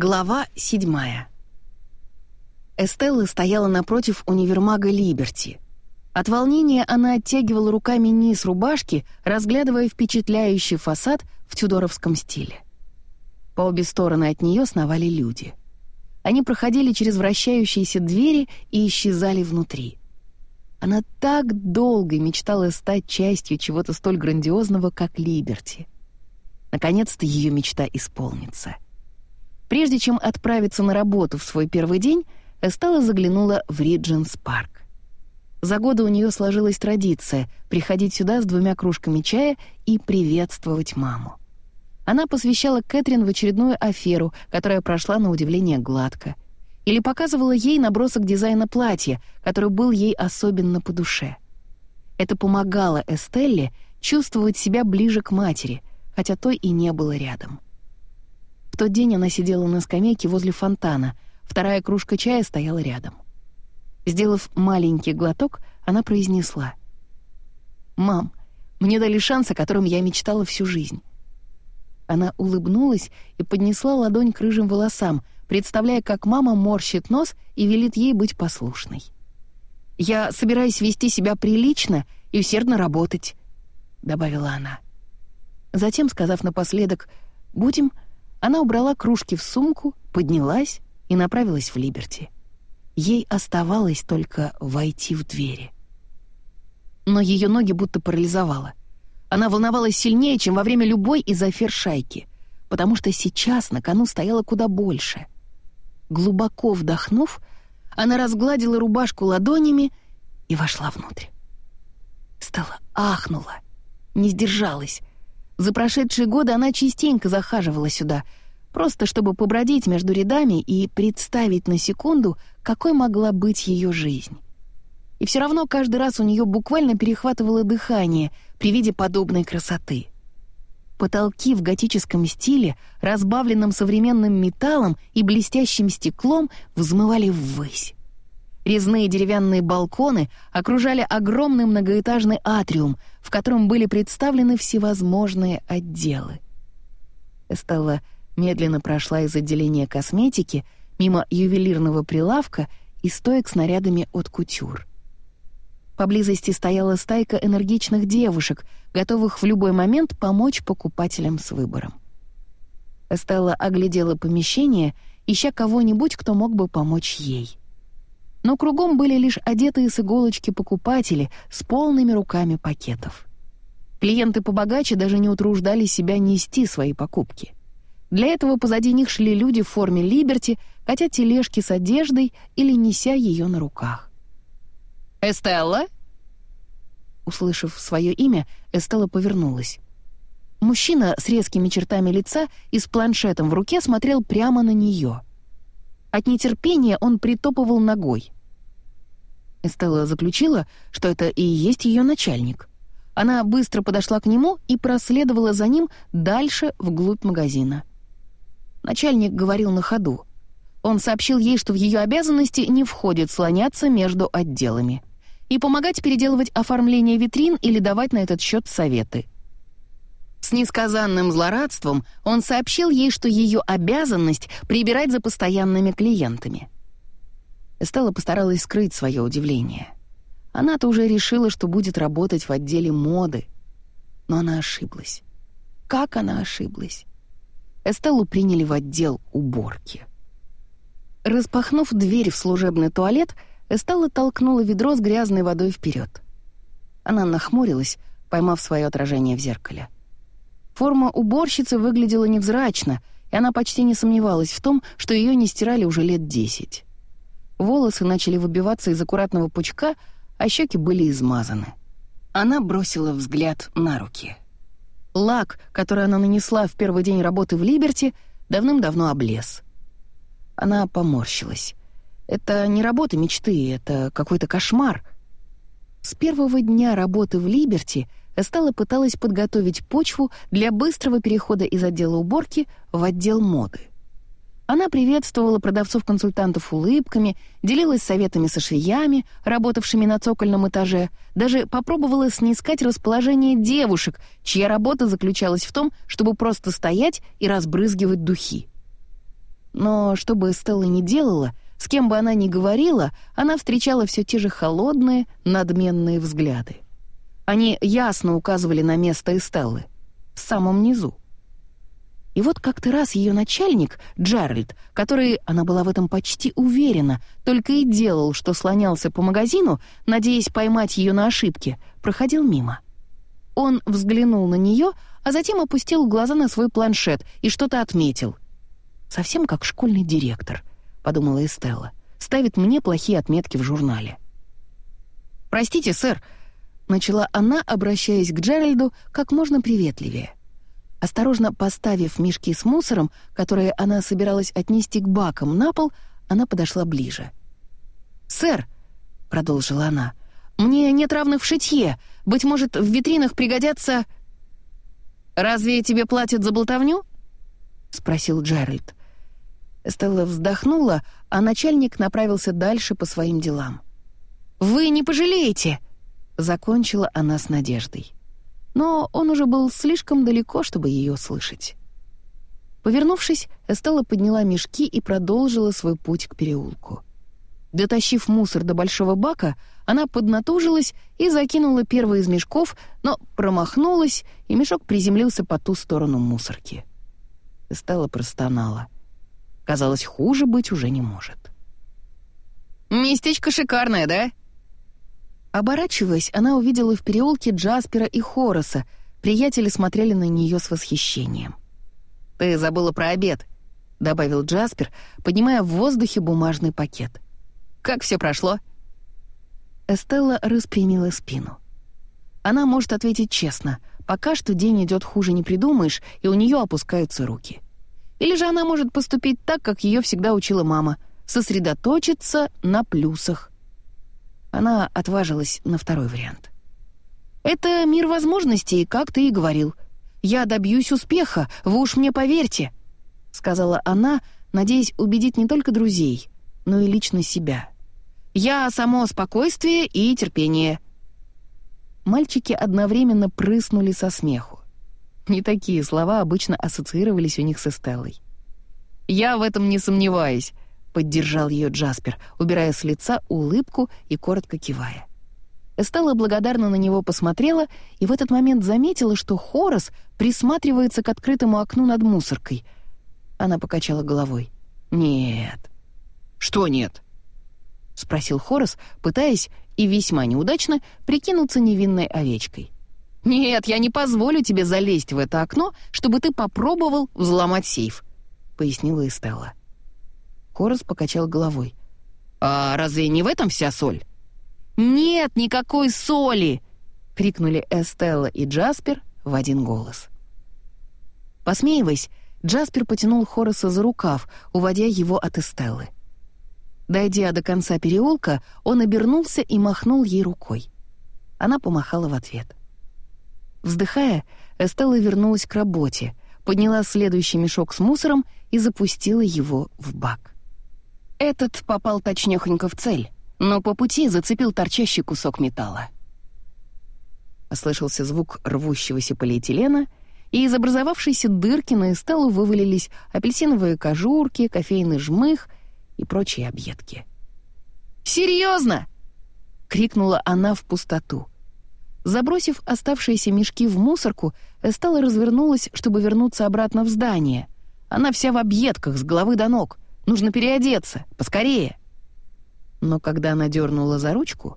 Глава седьмая. Эстелла стояла напротив универмага «Либерти». От волнения она оттягивала руками низ рубашки, разглядывая впечатляющий фасад в тюдоровском стиле. По обе стороны от нее сновали люди. Они проходили через вращающиеся двери и исчезали внутри. Она так долго мечтала стать частью чего-то столь грандиозного, как «Либерти». Наконец-то ее мечта исполнится — Прежде чем отправиться на работу в свой первый день, Эстелла заглянула в Ридженс парк. За годы у нее сложилась традиция приходить сюда с двумя кружками чая и приветствовать маму. Она посвящала Кэтрин в очередную аферу, которая прошла на удивление гладко, или показывала ей набросок дизайна платья, который был ей особенно по душе. Это помогало Эстелле чувствовать себя ближе к матери, хотя той и не было рядом тот день она сидела на скамейке возле фонтана, вторая кружка чая стояла рядом. Сделав маленький глоток, она произнесла. «Мам, мне дали шанс, о котором я мечтала всю жизнь». Она улыбнулась и поднесла ладонь к рыжим волосам, представляя, как мама морщит нос и велит ей быть послушной. «Я собираюсь вести себя прилично и усердно работать», — добавила она. Затем, сказав напоследок «Будем», она убрала кружки в сумку, поднялась и направилась в Либерти. Ей оставалось только войти в двери. Но ее ноги будто парализовало. Она волновалась сильнее, чем во время любой из афер шайки, потому что сейчас на кону стояло куда больше. Глубоко вдохнув, она разгладила рубашку ладонями и вошла внутрь. Стала ахнула, не сдержалась, за прошедшие годы она частенько захаживала сюда, просто чтобы побродить между рядами и представить на секунду, какой могла быть ее жизнь. И все равно каждый раз у нее буквально перехватывало дыхание при виде подобной красоты. Потолки в готическом стиле, разбавленном современным металлом и блестящим стеклом, взмывали ввысь. Резные деревянные балконы окружали огромный многоэтажный атриум, в котором были представлены всевозможные отделы. Эстелла медленно прошла из отделения косметики мимо ювелирного прилавка и стоек с нарядами от кутюр. Поблизости стояла стайка энергичных девушек, готовых в любой момент помочь покупателям с выбором. Эстелла оглядела помещение, ища кого-нибудь, кто мог бы помочь ей но кругом были лишь одетые с иголочки покупатели с полными руками пакетов. Клиенты побогаче даже не утруждали себя нести свои покупки. Для этого позади них шли люди в форме Либерти, хотя тележки с одеждой или неся ее на руках. «Эстелла?» Услышав свое имя, Эстелла повернулась. Мужчина с резкими чертами лица и с планшетом в руке смотрел прямо на нее — от нетерпения он притопывал ногой. Эстелла заключила, что это и есть ее начальник. Она быстро подошла к нему и проследовала за ним дальше вглубь магазина. Начальник говорил на ходу. Он сообщил ей, что в ее обязанности не входит слоняться между отделами и помогать переделывать оформление витрин или давать на этот счет советы — с несказанным злорадством он сообщил ей, что ее обязанность — прибирать за постоянными клиентами. Эстелла постаралась скрыть свое удивление. Она-то уже решила, что будет работать в отделе моды. Но она ошиблась. Как она ошиблась? Эстеллу приняли в отдел уборки. Распахнув дверь в служебный туалет, Эстелла толкнула ведро с грязной водой вперед. Она нахмурилась, поймав свое отражение в зеркале. Форма уборщицы выглядела невзрачно, и она почти не сомневалась в том, что ее не стирали уже лет десять. Волосы начали выбиваться из аккуратного пучка, а щеки были измазаны. Она бросила взгляд на руки. Лак, который она нанесла в первый день работы в Либерти, давным-давно облез. Она поморщилась. Это не работа мечты, это какой-то кошмар. С первого дня работы в Либерти Эстелла пыталась подготовить почву для быстрого перехода из отдела уборки в отдел моды. Она приветствовала продавцов-консультантов улыбками, делилась советами со швеями, работавшими на цокольном этаже, даже попробовала снискать расположение девушек, чья работа заключалась в том, чтобы просто стоять и разбрызгивать духи. Но что бы Стелла ни делала, с кем бы она ни говорила, она встречала все те же холодные, надменные взгляды. Они ясно указывали на место Эстеллы, в самом низу. И вот как-то раз ее начальник, Джеральд, который, она была в этом почти уверена, только и делал, что слонялся по магазину, надеясь поймать ее на ошибке, проходил мимо. Он взглянул на нее, а затем опустил глаза на свой планшет и что-то отметил. «Совсем как школьный директор», — подумала Эстелла, — «ставит мне плохие отметки в журнале». «Простите, сэр», — начала она, обращаясь к Джеральду как можно приветливее. Осторожно поставив мешки с мусором, которые она собиралась отнести к бакам на пол, она подошла ближе. «Сэр», — продолжила она, — «мне нет равных в шитье. Быть может, в витринах пригодятся...» «Разве тебе платят за болтовню?» — спросил Джеральд. Стелла вздохнула, а начальник направился дальше по своим делам. «Вы не пожалеете!» — закончила она с надеждой но он уже был слишком далеко, чтобы ее слышать. Повернувшись, Эстелла подняла мешки и продолжила свой путь к переулку. Дотащив мусор до большого бака, она поднатужилась и закинула первый из мешков, но промахнулась, и мешок приземлился по ту сторону мусорки. Эстелла простонала. Казалось, хуже быть уже не может. «Местечко шикарное, да?» Оборачиваясь, она увидела в переулке Джаспера и Хороса. Приятели смотрели на нее с восхищением. «Ты забыла про обед», — добавил Джаспер, поднимая в воздухе бумажный пакет. «Как все прошло?» Эстелла распрямила спину. Она может ответить честно. Пока что день идет хуже не придумаешь, и у нее опускаются руки. Или же она может поступить так, как ее всегда учила мама — сосредоточиться на плюсах — она отважилась на второй вариант. «Это мир возможностей, как ты и говорил. Я добьюсь успеха, вы уж мне поверьте», — сказала она, надеясь убедить не только друзей, но и лично себя. «Я само спокойствие и терпение». Мальчики одновременно прыснули со смеху. Не такие слова обычно ассоциировались у них со Стеллой. «Я в этом не сомневаюсь», поддержал ее Джаспер, убирая с лица улыбку и коротко кивая. Эстелла благодарно на него посмотрела и в этот момент заметила, что Хорос присматривается к открытому окну над мусоркой. Она покачала головой. «Нет». «Что нет?» — спросил Хорос, пытаясь, и весьма неудачно, прикинуться невинной овечкой. «Нет, я не позволю тебе залезть в это окно, чтобы ты попробовал взломать сейф», — пояснила Эстелла. Хорос покачал головой. «А разве не в этом вся соль?» «Нет никакой соли!» — крикнули Эстелла и Джаспер в один голос. Посмеиваясь, Джаспер потянул Хороса за рукав, уводя его от Эстеллы. Дойдя до конца переулка, он обернулся и махнул ей рукой. Она помахала в ответ. Вздыхая, Эстелла вернулась к работе, подняла следующий мешок с мусором и запустила его в бак. Этот попал точнёхонько в цель, но по пути зацепил торчащий кусок металла. Послышался звук рвущегося полиэтилена, и из образовавшейся дырки на эстеллу вывалились апельсиновые кожурки, кофейный жмых и прочие объедки. «Серьезно!» — крикнула она в пустоту. Забросив оставшиеся мешки в мусорку, Эстелла развернулась, чтобы вернуться обратно в здание. Она вся в объедках с головы до ног — Нужно переодеться, поскорее!» Но когда она дернула за ручку,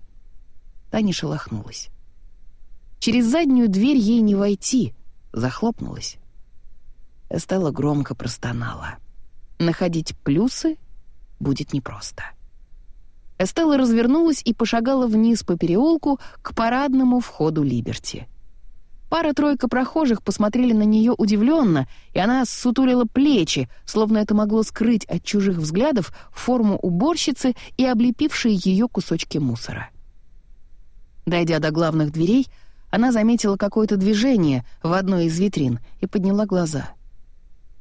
та не шелохнулась. Через заднюю дверь ей не войти, захлопнулась. Эстелла громко простонала. Находить плюсы будет непросто. Эстелла развернулась и пошагала вниз по переулку к парадному входу Либерти. Пара-тройка прохожих посмотрели на нее удивленно, и она сутулила плечи, словно это могло скрыть от чужих взглядов форму уборщицы и облепившие ее кусочки мусора. Дойдя до главных дверей, она заметила какое-то движение в одной из витрин и подняла глаза.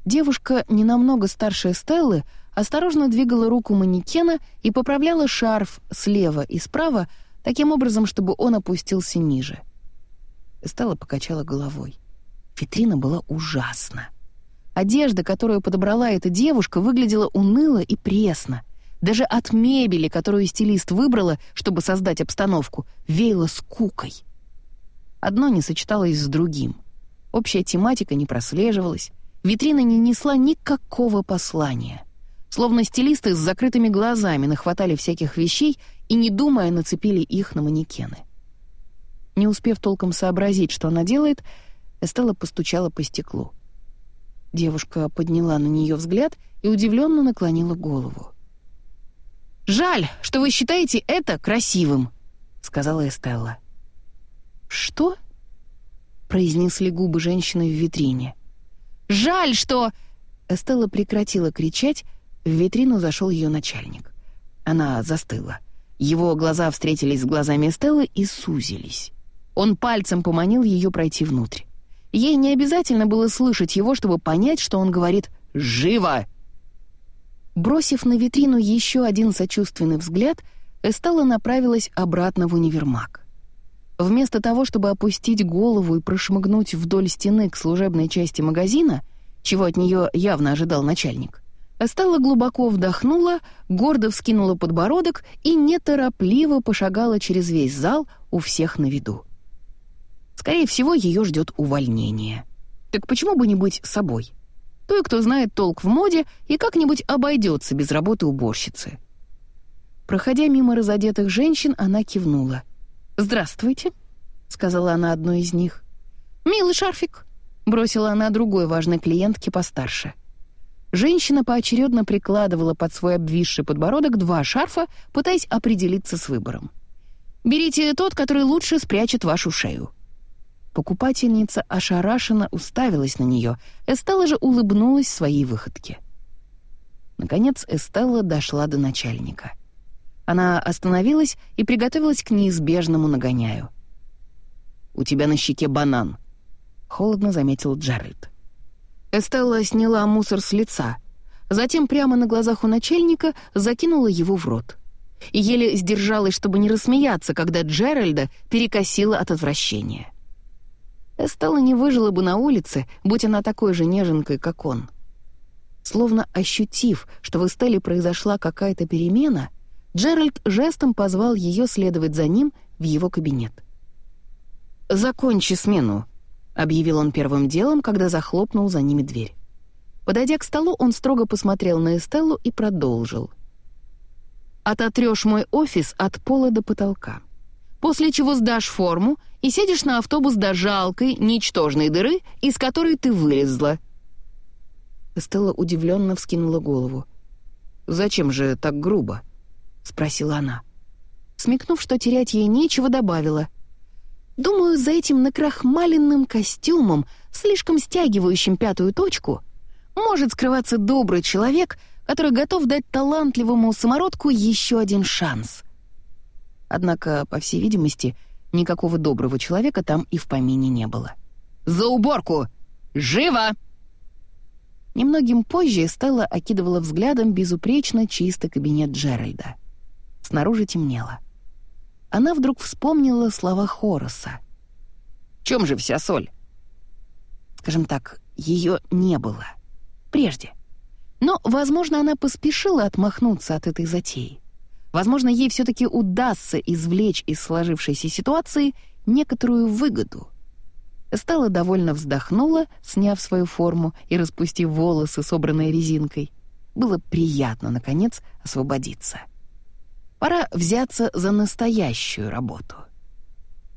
Девушка, не намного старше Стеллы, осторожно двигала руку манекена и поправляла шарф слева и справа таким образом, чтобы он опустился ниже — Стелла покачала головой. Витрина была ужасна. Одежда, которую подобрала эта девушка, выглядела уныло и пресно. Даже от мебели, которую стилист выбрала, чтобы создать обстановку, веяло скукой. Одно не сочеталось с другим. Общая тематика не прослеживалась, витрина не несла никакого послания. Словно стилисты с закрытыми глазами нахватали всяких вещей и, не думая, нацепили их на манекены. Не успев толком сообразить, что она делает, Эстелла постучала по стеклу. Девушка подняла на нее взгляд и удивленно наклонила голову. «Жаль, что вы считаете это красивым», — сказала Эстелла. «Что?» — произнесли губы женщины в витрине. «Жаль, что...» Эстелла прекратила кричать, в витрину зашел ее начальник. Она застыла. Его глаза встретились с глазами Эстеллы и сузились. Он пальцем поманил ее пройти внутрь. Ей не обязательно было слышать его, чтобы понять, что он говорит «Живо!». Бросив на витрину еще один сочувственный взгляд, Эстелла направилась обратно в универмаг. Вместо того, чтобы опустить голову и прошмыгнуть вдоль стены к служебной части магазина, чего от нее явно ожидал начальник, Эстелла глубоко вдохнула, гордо вскинула подбородок и неторопливо пошагала через весь зал у всех на виду. Скорее всего, ее ждет увольнение. Так почему бы не быть собой? Той, кто знает толк в моде и как-нибудь обойдется без работы уборщицы. Проходя мимо разодетых женщин, она кивнула. «Здравствуйте», — сказала она одной из них. «Милый шарфик», — бросила она другой важной клиентке постарше. Женщина поочередно прикладывала под свой обвисший подбородок два шарфа, пытаясь определиться с выбором. «Берите тот, который лучше спрячет вашу шею», Покупательница ошарашенно уставилась на нее, Эстелла же улыбнулась своей выходке. Наконец Эстелла дошла до начальника. Она остановилась и приготовилась к неизбежному нагоняю. «У тебя на щеке банан», — холодно заметил Джеральд. Эстелла сняла мусор с лица, затем прямо на глазах у начальника закинула его в рот. И еле сдержалась, чтобы не рассмеяться, когда Джеральда перекосила от отвращения. Эстелла не выжила бы на улице, будь она такой же неженкой, как он. Словно ощутив, что в Эстелле произошла какая-то перемена, Джеральд жестом позвал ее следовать за ним в его кабинет. «Закончи смену», — объявил он первым делом, когда захлопнул за ними дверь. Подойдя к столу, он строго посмотрел на Эстеллу и продолжил. «Ототрёшь мой офис от пола до потолка после чего сдашь форму и сядешь на автобус до жалкой, ничтожной дыры, из которой ты вылезла». Стелла удивленно вскинула голову. «Зачем же так грубо?» — спросила она. Смекнув, что терять ей нечего, добавила. «Думаю, за этим накрахмаленным костюмом, слишком стягивающим пятую точку, может скрываться добрый человек, который готов дать талантливому самородку еще один шанс». Однако, по всей видимости, никакого доброго человека там и в помине не было. «За уборку! Живо!» Немногим позже Стелла окидывала взглядом безупречно чистый кабинет Джеральда. Снаружи темнело. Она вдруг вспомнила слова Хороса. «В чем же вся соль?» Скажем так, ее не было. Прежде. Но, возможно, она поспешила отмахнуться от этой затеи. Возможно, ей все-таки удастся извлечь из сложившейся ситуации некоторую выгоду. Стала довольно вздохнула, сняв свою форму и распустив волосы, собранные резинкой. Было приятно, наконец, освободиться. Пора взяться за настоящую работу.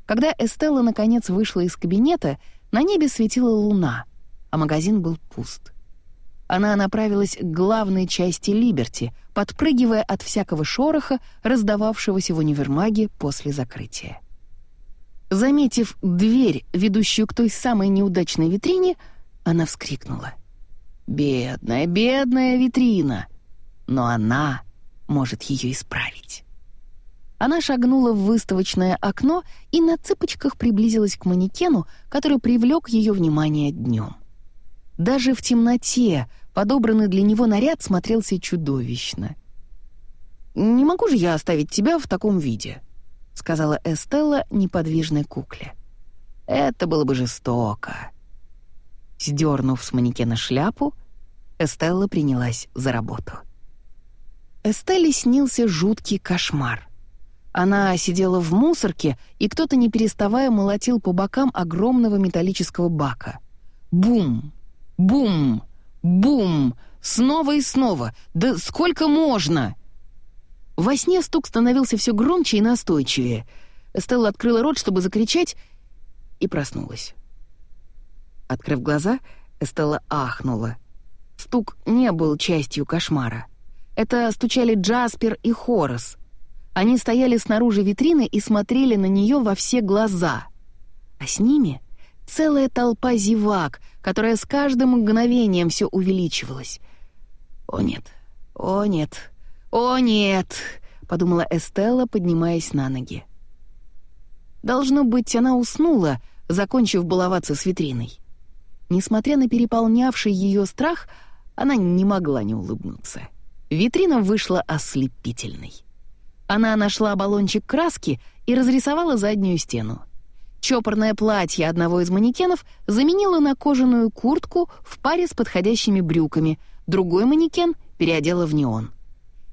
Когда Эстелла наконец вышла из кабинета, на небе светила луна, а магазин был пуст. Она направилась к главной части Либерти, подпрыгивая от всякого шороха, раздававшегося в универмаге после закрытия. Заметив дверь, ведущую к той самой неудачной витрине, она вскрикнула. «Бедная, бедная витрина! Но она может ее исправить!» Она шагнула в выставочное окно и на цыпочках приблизилась к манекену, который привлек ее внимание днем. Даже в темноте подобранный для него наряд смотрелся чудовищно. «Не могу же я оставить тебя в таком виде», — сказала Эстелла неподвижной кукле. «Это было бы жестоко». Сдернув с манекена шляпу, Эстелла принялась за работу. Эстелле снился жуткий кошмар. Она сидела в мусорке, и кто-то, не переставая, молотил по бокам огромного металлического бака. Бум! Бум! Бум! Снова и снова! Да сколько можно? Во сне стук становился все громче и настойчивее. Эстелла открыла рот, чтобы закричать, и проснулась. Открыв глаза, Эстелла ахнула. Стук не был частью кошмара. Это стучали Джаспер и Хорос. Они стояли снаружи витрины и смотрели на нее во все глаза. А с ними целая толпа зевак, которая с каждым мгновением все увеличивалась. «О нет, о нет, о нет!» — подумала Эстелла, поднимаясь на ноги. Должно быть, она уснула, закончив баловаться с витриной. Несмотря на переполнявший ее страх, она не могла не улыбнуться. Витрина вышла ослепительной. Она нашла баллончик краски и разрисовала заднюю стену. Чопорное платье одного из манекенов заменила на кожаную куртку в паре с подходящими брюками, другой манекен переодела в неон.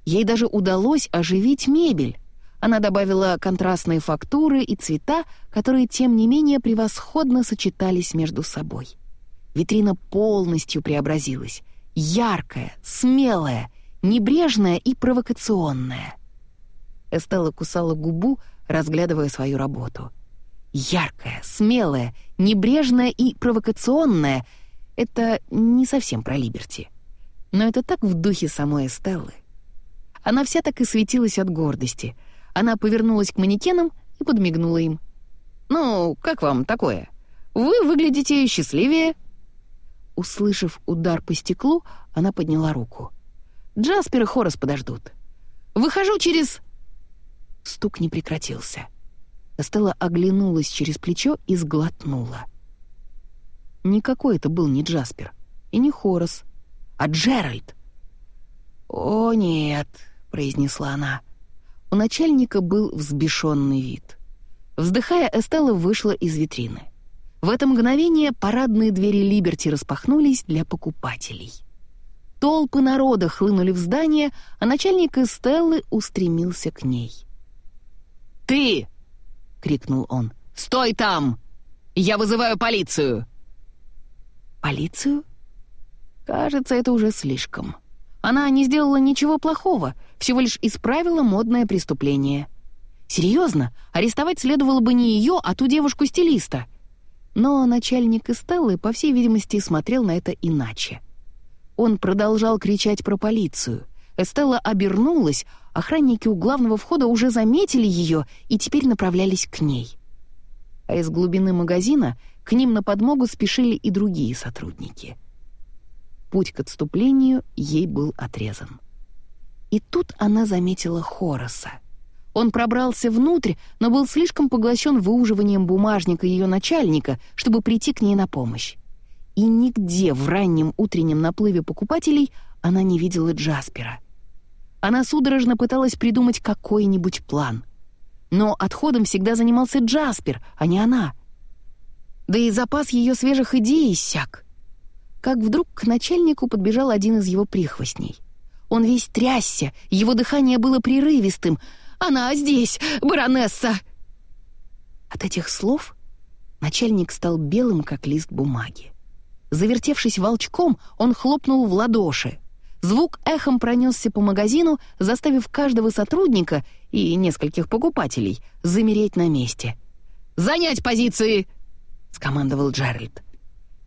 Ей даже удалось оживить мебель. Она добавила контрастные фактуры и цвета, которые, тем не менее, превосходно сочетались между собой. Витрина полностью преобразилась. Яркая, смелая, небрежная и провокационная. Эстелла кусала губу, разглядывая свою работу. Яркая, смелая, небрежная и провокационная — это не совсем про Либерти. Но это так в духе самой Эстеллы. Она вся так и светилась от гордости. Она повернулась к манекенам и подмигнула им. «Ну, как вам такое? Вы выглядите счастливее». Услышав удар по стеклу, она подняла руку. «Джаспер и Хорас подождут. Выхожу через...» Стук не прекратился. Стелла оглянулась через плечо и сглотнула. Никакой это был не Джаспер и не Хорас, а Джеральд. «О, нет», — произнесла она. У начальника был взбешенный вид. Вздыхая, Эстелла вышла из витрины. В это мгновение парадные двери Либерти распахнулись для покупателей. Толпы народа хлынули в здание, а начальник Эстеллы устремился к ней. «Ты!» — крикнул он. «Стой там! Я вызываю полицию!» «Полицию?» Кажется, это уже слишком. Она не сделала ничего плохого, всего лишь исправила модное преступление. Серьезно, арестовать следовало бы не ее, а ту девушку-стилиста. Но начальник Эстеллы, по всей видимости, смотрел на это иначе. Он продолжал кричать про полицию. Эстелла обернулась, охранники у главного входа уже заметили ее и теперь направлялись к ней. А из глубины магазина к ним на подмогу спешили и другие сотрудники. Путь к отступлению ей был отрезан. И тут она заметила Хороса. Он пробрался внутрь, но был слишком поглощен выуживанием бумажника ее начальника, чтобы прийти к ней на помощь. И нигде в раннем утреннем наплыве покупателей она не видела Джаспера — она судорожно пыталась придумать какой-нибудь план. Но отходом всегда занимался Джаспер, а не она. Да и запас ее свежих идей иссяк. Как вдруг к начальнику подбежал один из его прихвостней. Он весь трясся, его дыхание было прерывистым. «Она здесь, баронесса!» От этих слов начальник стал белым, как лист бумаги. Завертевшись волчком, он хлопнул в ладоши. Звук эхом пронесся по магазину, заставив каждого сотрудника и нескольких покупателей замереть на месте. «Занять позиции!» — скомандовал Джеральд.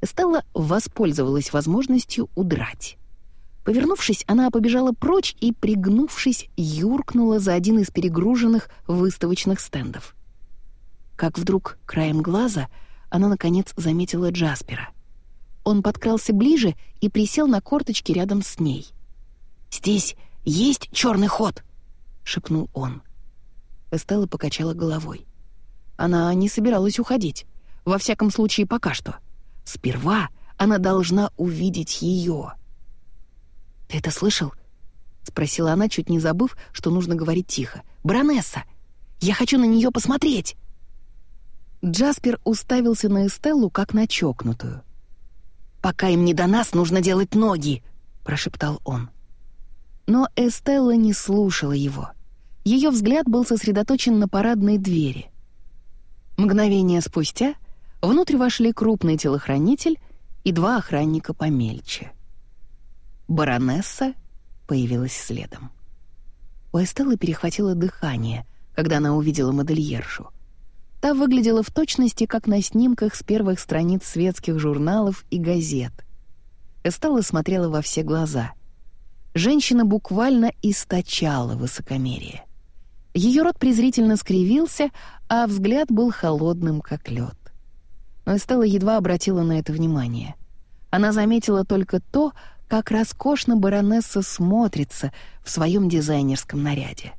Стелла воспользовалась возможностью удрать. Повернувшись, она побежала прочь и, пригнувшись, юркнула за один из перегруженных выставочных стендов. Как вдруг, краем глаза, она, наконец, заметила Джаспера — он подкрался ближе и присел на корточки рядом с ней. «Здесь есть черный ход!» — шепнул он. Эстелла покачала головой. Она не собиралась уходить. Во всяком случае, пока что. Сперва она должна увидеть ее. «Ты это слышал?» — спросила она, чуть не забыв, что нужно говорить тихо. «Баронесса! Я хочу на нее посмотреть!» Джаспер уставился на Эстеллу, как на чокнутую — «Пока им не до нас, нужно делать ноги!» — прошептал он. Но Эстелла не слушала его. Ее взгляд был сосредоточен на парадной двери. Мгновение спустя внутрь вошли крупный телохранитель и два охранника помельче. Баронесса появилась следом. У Эстеллы перехватило дыхание, когда она увидела модельершу. Та выглядела в точности, как на снимках с первых страниц светских журналов и газет. Эстелла смотрела во все глаза. Женщина буквально источала высокомерие. Ее рот презрительно скривился, а взгляд был холодным, как лед. Но Эстелла едва обратила на это внимание. Она заметила только то, как роскошно баронесса смотрится в своем дизайнерском наряде.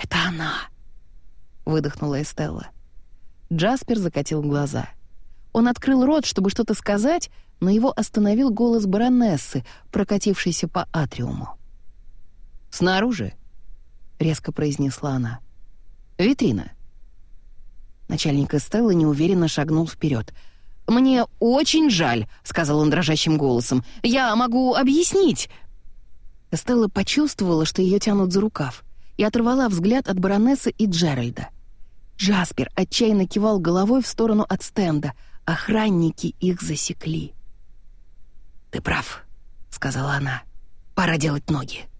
«Это она!» — выдохнула Эстелла. Джаспер закатил глаза. Он открыл рот, чтобы что-то сказать, но его остановил голос баронессы, прокатившийся по атриуму. «Снаружи!» — резко произнесла она. «Витрина!» Начальник Эстеллы неуверенно шагнул вперед — «Мне очень жаль», — сказал он дрожащим голосом. «Я могу объяснить». Стелла почувствовала, что ее тянут за рукав, и оторвала взгляд от баронессы и Джеральда. Джаспер отчаянно кивал головой в сторону от стенда. Охранники их засекли. «Ты прав», — сказала она. «Пора делать ноги».